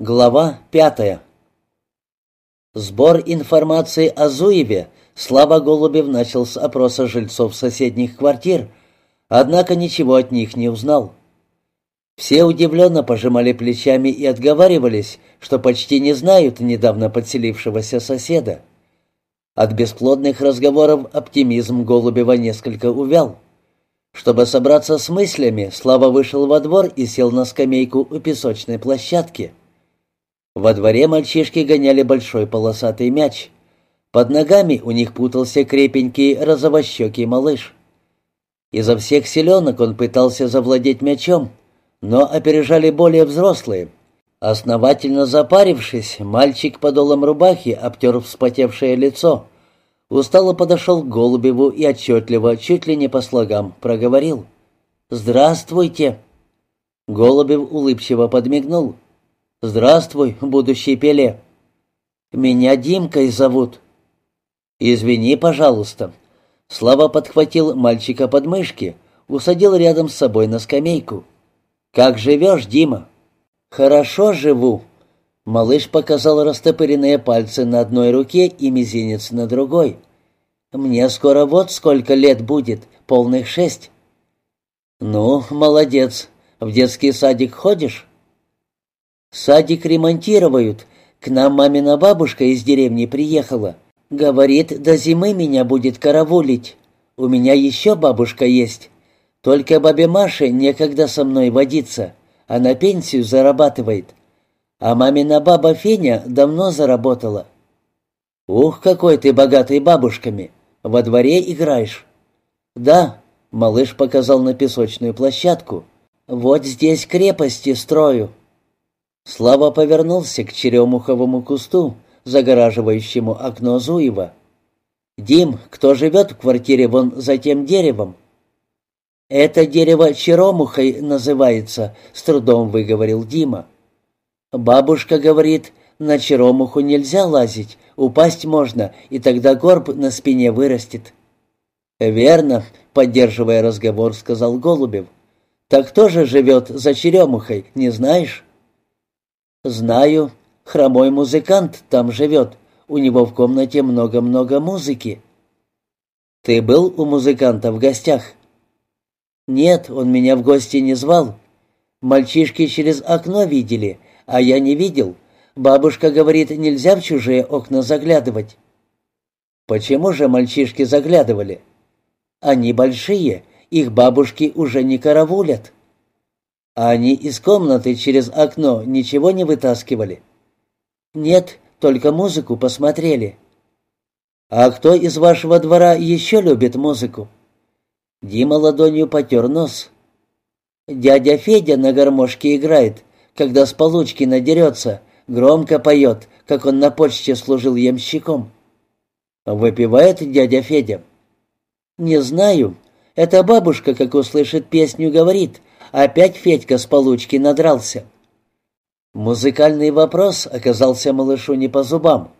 Глава пятая. Сбор информации о Зуеве Слава Голубев начал с опроса жильцов соседних квартир, однако ничего от них не узнал. Все удивленно пожимали плечами и отговаривались, что почти не знают недавно подселившегося соседа. От бесплодных разговоров оптимизм Голубева несколько увял. Чтобы собраться с мыслями, Слава вышел во двор и сел на скамейку у песочной площадки. Во дворе мальчишки гоняли большой полосатый мяч. Под ногами у них путался крепенький розовощекий малыш. Изо всех селенок он пытался завладеть мячом, но опережали более взрослые. Основательно запарившись, мальчик подолом рубахи обтер вспотевшее лицо. Устало подошел к Голубеву и отчетливо, чуть ли не по слогам, проговорил. «Здравствуйте!» Голубев улыбчиво подмигнул. «Здравствуй, будущий Пеле. Меня Димкой зовут». «Извини, пожалуйста». Слава подхватил мальчика под мышки, усадил рядом с собой на скамейку. «Как живешь, Дима?» «Хорошо живу». Малыш показал растопыренные пальцы на одной руке и мизинец на другой. «Мне скоро вот сколько лет будет, полных шесть». «Ну, молодец. В детский садик ходишь?» Садик ремонтируют. К нам мамина бабушка из деревни приехала. Говорит, до зимы меня будет караулить. У меня еще бабушка есть. Только бабе Маше некогда со мной водиться. Она пенсию зарабатывает. А мамина баба Феня давно заработала. Ух, какой ты богатый бабушками. Во дворе играешь? Да, малыш показал на песочную площадку. Вот здесь крепости строю. Слава повернулся к черемуховому кусту, загораживающему окно Зуева. «Дим, кто живет в квартире вон за тем деревом?» «Это дерево черемухой называется», — с трудом выговорил Дима. «Бабушка говорит, на черемуху нельзя лазить, упасть можно, и тогда горб на спине вырастет». «Верно», — поддерживая разговор, сказал Голубев. «Так кто же живет за черемухой, не знаешь?» «Знаю. Хромой музыкант там живет. У него в комнате много-много музыки». «Ты был у музыканта в гостях?» «Нет, он меня в гости не звал. Мальчишки через окно видели, а я не видел. Бабушка говорит, нельзя в чужие окна заглядывать». «Почему же мальчишки заглядывали?» «Они большие, их бабушки уже не караулят». А они из комнаты через окно ничего не вытаскивали? Нет, только музыку посмотрели. А кто из вашего двора еще любит музыку? Дима ладонью потер нос. Дядя Федя на гармошке играет, когда с получки надерется, громко поет, как он на почте служил ямщиком. Выпивает дядя Федя? Не знаю. Эта бабушка, как услышит песню, говорит, Опять Федька с получки надрался. Музыкальный вопрос оказался малышу не по зубам.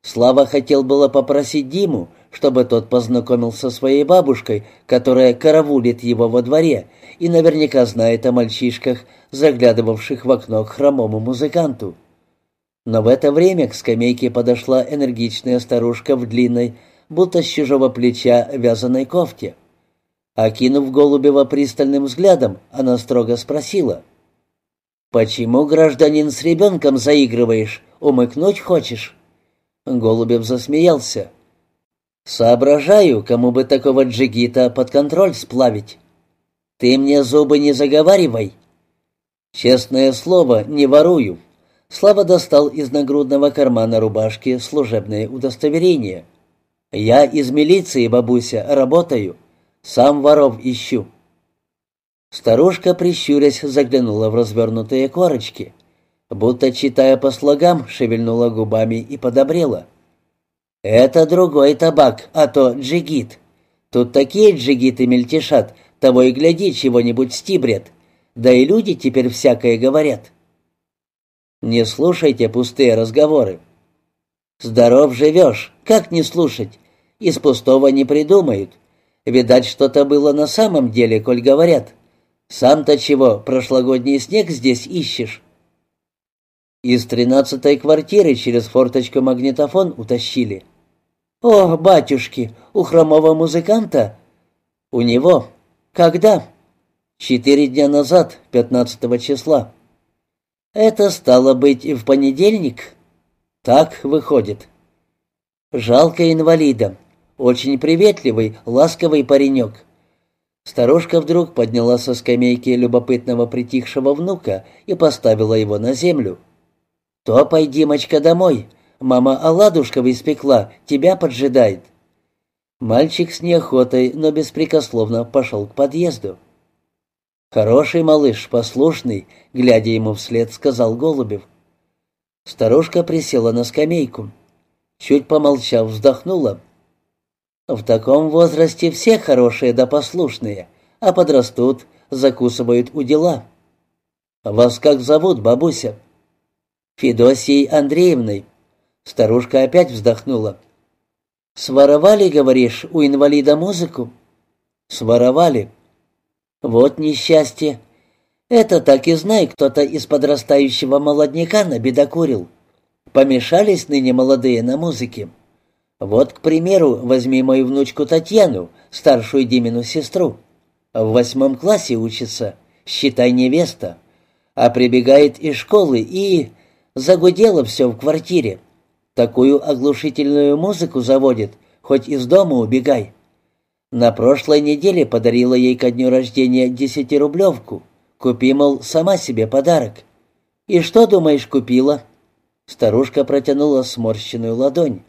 Слава хотел было попросить Диму, чтобы тот познакомился со своей бабушкой, которая караулит его во дворе и наверняка знает о мальчишках, заглядывавших в окно к хромому музыканту. Но в это время к скамейке подошла энергичная старушка в длинной, будто с чужого плеча вязаной кофте. Окинув Голубева пристальным взглядом, она строго спросила. «Почему, гражданин, с ребенком заигрываешь? Умыкнуть хочешь?» Голубев засмеялся. «Соображаю, кому бы такого джигита под контроль сплавить. Ты мне зубы не заговаривай». «Честное слово, не ворую». Слава достал из нагрудного кармана рубашки служебное удостоверение. «Я из милиции, бабуся, работаю». Сам воров ищу». Старушка, прищурясь, заглянула в развернутые корочки. Будто, читая по слогам, шевельнула губами и подобрела. «Это другой табак, а то джигит. Тут такие джигиты мельтешат, того и гляди, чего-нибудь стибрят. Да и люди теперь всякое говорят». «Не слушайте пустые разговоры». «Здоров живешь, как не слушать? Из пустого не придумают. Видать, что-то было на самом деле, коль говорят. Сам-то чего, прошлогодний снег здесь ищешь?» Из тринадцатой квартиры через форточку магнитофон утащили. «О, батюшки, у хромого музыканта?» «У него. Когда?» «Четыре дня назад, пятнадцатого числа». «Это стало быть и в понедельник?» «Так выходит». «Жалко инвалида. Очень приветливый, ласковый паренек. Старушка вдруг подняла со скамейки любопытного притихшего внука и поставила его на землю. «То пойди, мочка, домой. Мама оладушков испекла, тебя поджидает». Мальчик с неохотой, но беспрекословно пошел к подъезду. «Хороший малыш, послушный», — глядя ему вслед, сказал Голубев. Старушка присела на скамейку. Чуть помолчав, вздохнула — в таком возрасте все хорошие да послушные, а подрастут, закусывают у дела. Вас как зовут, бабуся? Федосией Андреевной. Старушка опять вздохнула. Своровали, говоришь, у инвалида музыку? Своровали. Вот несчастье. Это так и знай, кто-то из подрастающего молодняка набедокурил. Помешались ныне молодые на музыке. Вот, к примеру, возьми мою внучку Татьяну, старшую Димину сестру. В восьмом классе учится, считай невеста. А прибегает из школы и... Загудело все в квартире. Такую оглушительную музыку заводит, хоть из дома убегай. На прошлой неделе подарила ей ко дню рождения десятирублевку. Купи, мол, сама себе подарок. И что, думаешь, купила? Старушка протянула сморщенную ладонь.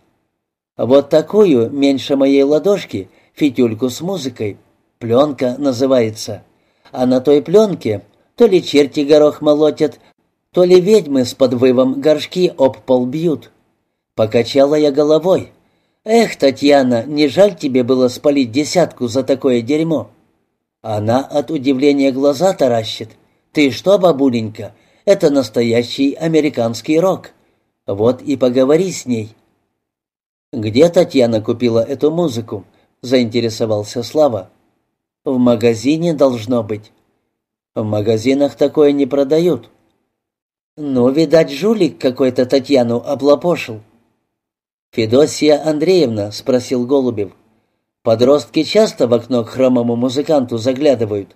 Вот такую, меньше моей ладошки, фитюльку с музыкой. Пленка называется. А на той пленке то ли черти горох молотят, то ли ведьмы с подвывом горшки об пол бьют. Покачала я головой. «Эх, Татьяна, не жаль тебе было спалить десятку за такое дерьмо?» Она от удивления глаза таращит. «Ты что, бабуленька, это настоящий американский рок. Вот и поговори с ней». «Где Татьяна купила эту музыку?» — заинтересовался Слава. «В магазине должно быть». «В магазинах такое не продают». «Ну, видать, жулик какой-то Татьяну облапошил». «Федосия Андреевна», — спросил Голубев, — «подростки часто в окно к хромому музыканту заглядывают?»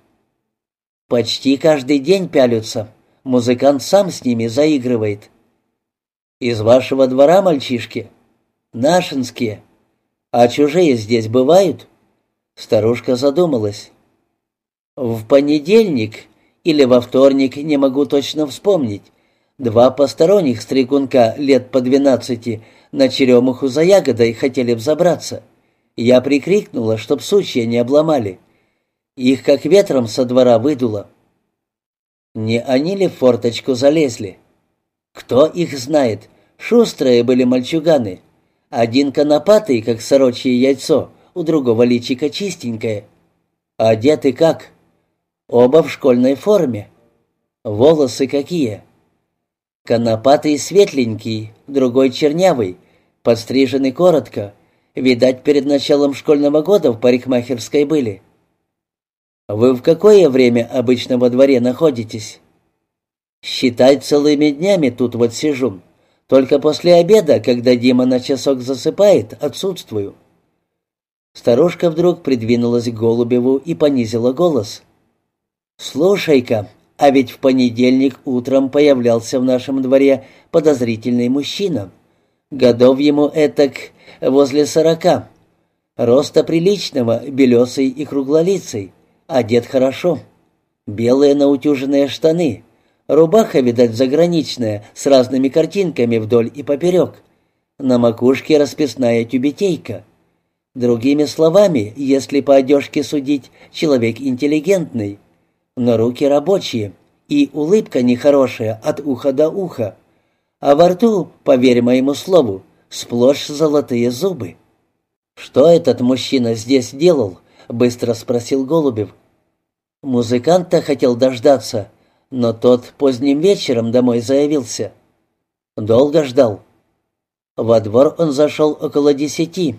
«Почти каждый день пялются. Музыкант сам с ними заигрывает». «Из вашего двора мальчишки?» «Нашинские. А чужие здесь бывают?» Старушка задумалась. «В понедельник или во вторник, не могу точно вспомнить, два посторонних стрекунка лет по двенадцати на черемуху за ягодой хотели взобраться. Я прикрикнула, чтоб сучья не обломали. Их как ветром со двора выдуло. Не они ли в форточку залезли? Кто их знает? Шустрые были мальчуганы. Один конопатый, как сорочье яйцо, у другого личика чистенькое. Одеты как? Оба в школьной форме. Волосы какие? Конопатый светленький, другой чернявый, подстриженный коротко. Видать, перед началом школьного года в парикмахерской были. Вы в какое время обычно во дворе находитесь? Считай, целыми днями тут вот сижу. Только после обеда, когда Дима на часок засыпает, отсутствую». Старушка вдруг придвинулась к Голубеву и понизила голос. «Слушай-ка, а ведь в понедельник утром появлялся в нашем дворе подозрительный мужчина. Годов ему этак возле сорока. Роста приличного, белесый и круглолицый, одет хорошо. Белые наутюженные штаны, Рубаха, видать, заграничная, с разными картинками вдоль и поперек. На макушке расписная тюбетейка. Другими словами, если по одежке судить, человек интеллигентный, но руки рабочие, и улыбка нехорошая от уха до уха. А во рту, поверь моему слову, сплошь золотые зубы. «Что этот мужчина здесь делал?» — быстро спросил Голубев. Музыканта хотел дождаться, но тот поздним вечером домой заявился. Долго ждал. Во двор он зашел около десяти.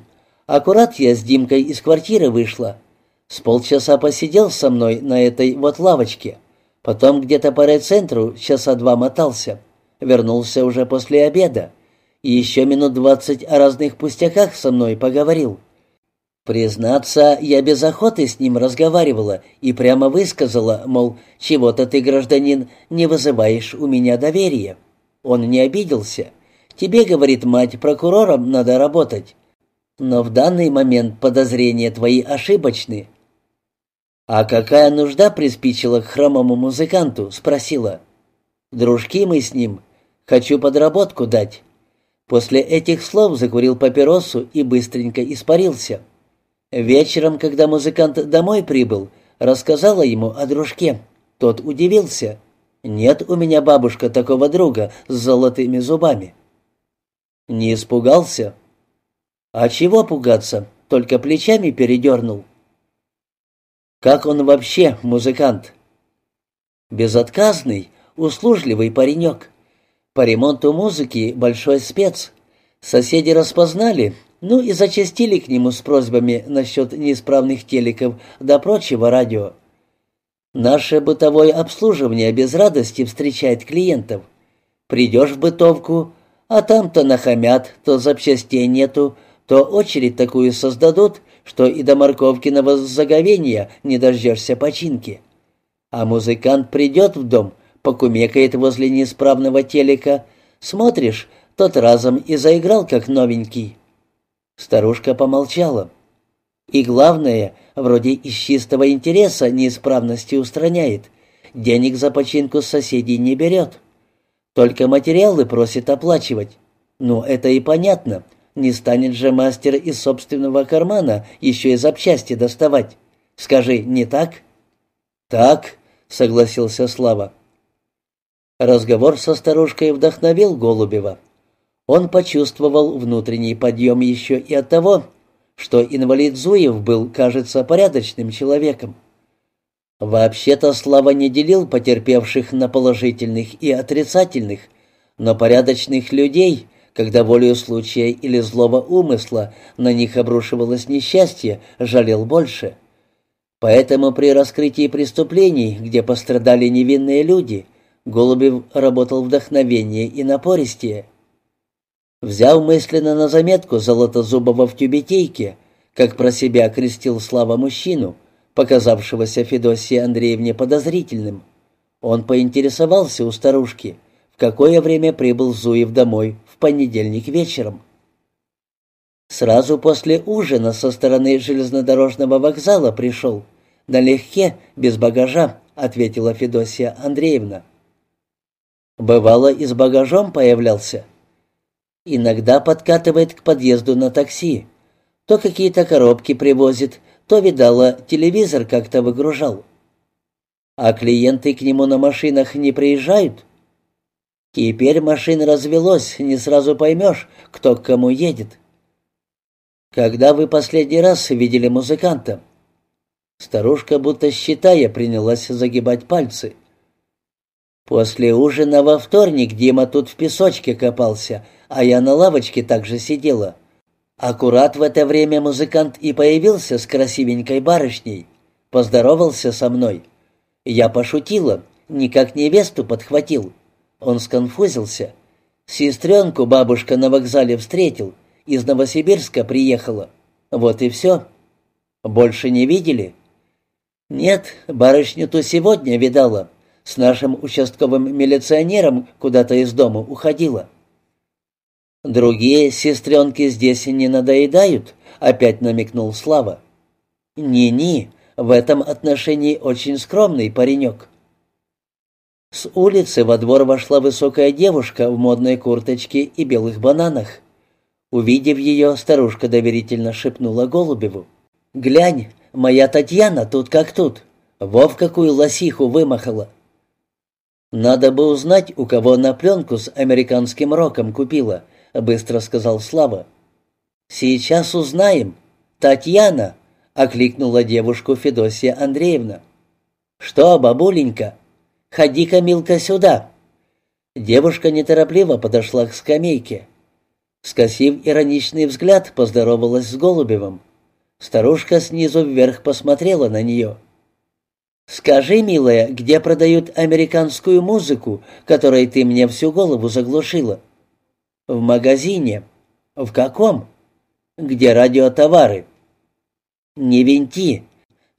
Аккурат я с Димкой из квартиры вышла. С полчаса посидел со мной на этой вот лавочке. Потом где-то по райцентру часа два мотался. вернулся уже после обеда. И еще минут двадцать о разных пустяках со мной поговорил. Признаться, я без охоты с ним разговаривала и прямо высказала, мол, чего-то ты, гражданин, не вызываешь у меня доверия. Он не обиделся. Тебе, говорит мать, прокурором надо работать. Но в данный момент подозрения твои ошибочны. «А какая нужда приспичила к хромому музыканту?» — спросила. «Дружки мы с ним. Хочу подработку дать». После этих слов закурил папиросу и быстренько испарился. Вечером, когда музыкант домой прибыл, рассказала ему о дружке. Тот удивился. «Нет у меня, бабушка, такого друга с золотыми зубами». Не испугался. «А чего пугаться? Только плечами передернул». «Как он вообще, музыкант?» «Безотказный, услужливый паренек. По ремонту музыки большой спец. Соседи распознали, ну и зачастили к нему с просьбами насчет неисправных телеков да прочего радио. Наше бытовое обслуживание без радости встречает клиентов. Придешь в бытовку, а там то нахамят, то запчастей нету, то очередь такую создадут, что и до морковкиного заговения не дождешься починки. А музыкант придет в дом, покумекает возле неисправного телека, смотришь, тот разом и заиграл, как новенький. Старушка помолчала. И главное, вроде из чистого интереса неисправности устраняет. Денег за починку соседей не берет. Только материалы просит оплачивать. Ну, это и понятно. Не станет же мастер из собственного кармана еще и запчасти доставать. Скажи, не так? Так, согласился Слава. Разговор со старушкой вдохновил Голубева. Он почувствовал внутренний подъем еще и от того, что инвалид Зуев был, кажется, порядочным человеком. Вообще-то Слава не делил потерпевших на положительных и отрицательных, но порядочных людей, когда волею случая или злого умысла на них обрушивалось несчастье, жалел больше. Поэтому при раскрытии преступлений, где пострадали невинные люди, Голубев работал вдохновение и напористее. Взяв мысленно на заметку Золотозубова в тюбетейке, как про себя крестил Слава мужчину, показавшегося Федосии Андреевне подозрительным, он поинтересовался у старушки, в какое время прибыл Зуев домой в понедельник вечером. Сразу после ужина со стороны железнодорожного вокзала пришел. Налегке, без багажа, ответила Федосия Андреевна. Бывало, и с багажом появлялся. Иногда подкатывает к подъезду на такси. То какие-то коробки привозит, то, видала, телевизор как-то выгружал. А клиенты к нему на машинах не приезжают? Теперь машин развелось, не сразу поймешь, кто к кому едет. Когда вы последний раз видели музыканта? Старушка, будто считая, принялась загибать пальцы. После ужина во вторник Дима тут в песочке копался, а я на лавочке также сидела. Аккурат в это время музыкант и появился с красивенькой барышней. Поздоровался со мной. Я пошутила, никак невесту подхватил. Он сконфузился. Сестренку бабушка на вокзале встретил, из Новосибирска приехала. Вот и все. Больше не видели? Нет, барышню ту сегодня видала. С нашим участковым милиционером куда-то из дома уходила. «Другие сестренки здесь не надоедают?» — опять намекнул Слава. «Не-не, в этом отношении очень скромный паренек». С улицы во двор вошла высокая девушка в модной курточке и белых бананах. Увидев ее, старушка доверительно шепнула Голубеву. «Глянь, моя Татьяна тут как тут. Вов какую лосиху вымахала». «Надо бы узнать, у кого она пленку с американским роком купила», — быстро сказал Слава. «Сейчас узнаем. Татьяна!» — окликнула девушку Федосия Андреевна. «Что, бабуленька? Ходи-ка, Милка, сюда!» Девушка неторопливо подошла к скамейке. Скосив ироничный взгляд, поздоровалась с Голубевым. Старушка снизу вверх посмотрела на нее. «Скажи, милая, где продают американскую музыку, которой ты мне всю голову заглушила?» «В магазине». «В каком?» «Где радиотовары?» «Не винти.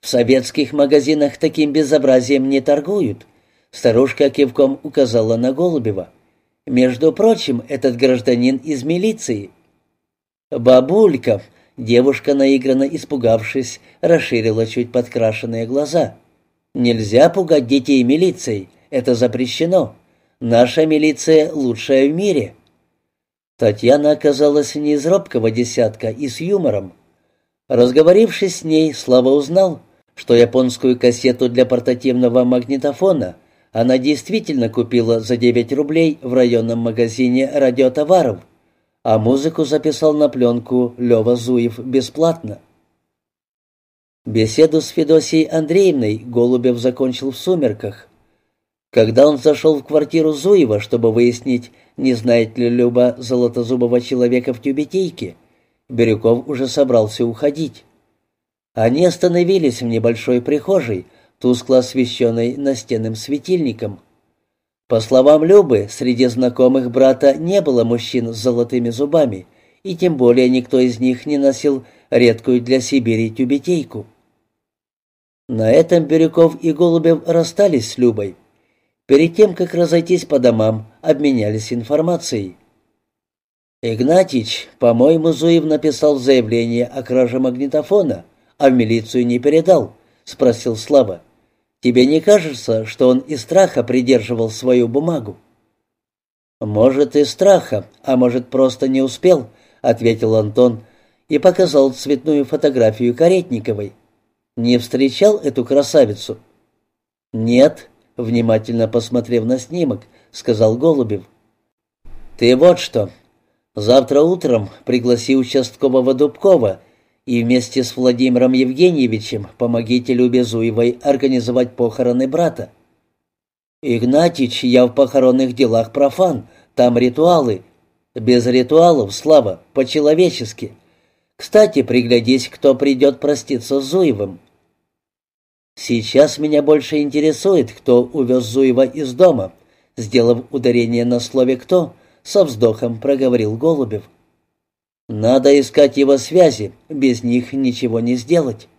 В советских магазинах таким безобразием не торгуют». Старушка кивком указала на Голубева. «Между прочим, этот гражданин из милиции». «Бабулька!» Девушка, наигранно испугавшись, расширила чуть подкрашенные глаза. «Нельзя пугать детей милицией. Это запрещено. Наша милиция лучшая в мире». Татьяна оказалась не из робкого десятка и с юмором. Разговорившись с ней, Слава узнал, что японскую кассету для портативного магнитофона она действительно купила за 9 рублей в районном магазине радиотоваров а музыку записал на пленку Лева Зуев бесплатно. Беседу с Федосией Андреевной Голубев закончил в сумерках. Когда он зашел в квартиру Зуева, чтобы выяснить, не знает ли Люба золотозубого человека в тюбетейке, Бирюков уже собрался уходить. Они остановились в небольшой прихожей, тускло освещенной настенным светильником — по словам Любы, среди знакомых брата не было мужчин с золотыми зубами, и тем более никто из них не носил редкую для Сибири тюбетейку. На этом Бирюков и Голубев расстались с Любой. Перед тем, как разойтись по домам, обменялись информацией. «Игнатич, по-моему, Зуев написал заявление о краже магнитофона, а в милицию не передал», — спросил Слава. Тебе не кажется, что он из страха придерживал свою бумагу?» «Может, и страха, а может, просто не успел», — ответил Антон и показал цветную фотографию Каретниковой. «Не встречал эту красавицу?» «Нет», — внимательно посмотрев на снимок, сказал Голубев. «Ты вот что. Завтра утром пригласи участкового Дубкова и вместе с Владимиром Евгеньевичем помогите Любе Зуевой организовать похороны брата. «Игнатич, я в похоронных делах профан, там ритуалы. Без ритуалов, Слава, по-человечески. Кстати, приглядись, кто придет проститься с Зуевым». «Сейчас меня больше интересует, кто увез Зуева из дома», сделав ударение на слове «кто», со вздохом проговорил Голубев. Надо искать его связи, без них ничего не сделать.